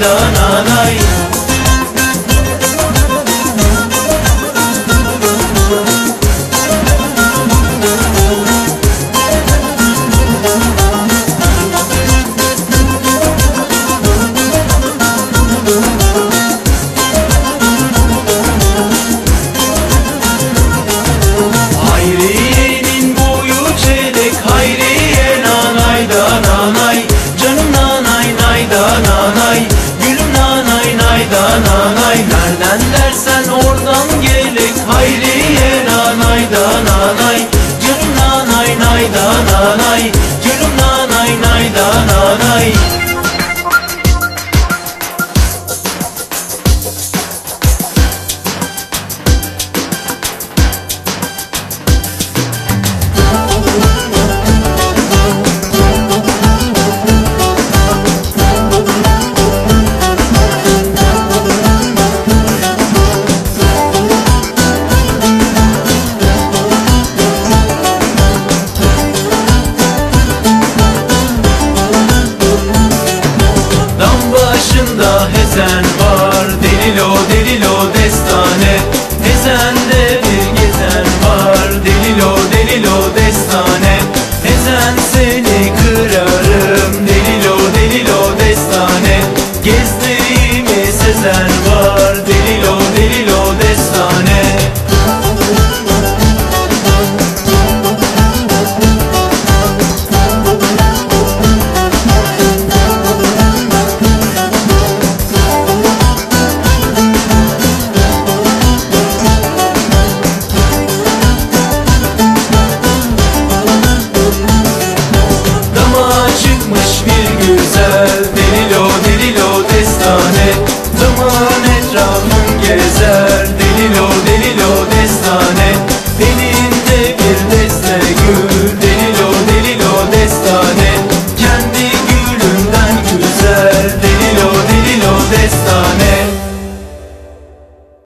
nanay da da nanay Nereden dersen oradan gelek Hayriye nanay da nanay. Canım nanay nay da nanay ben seni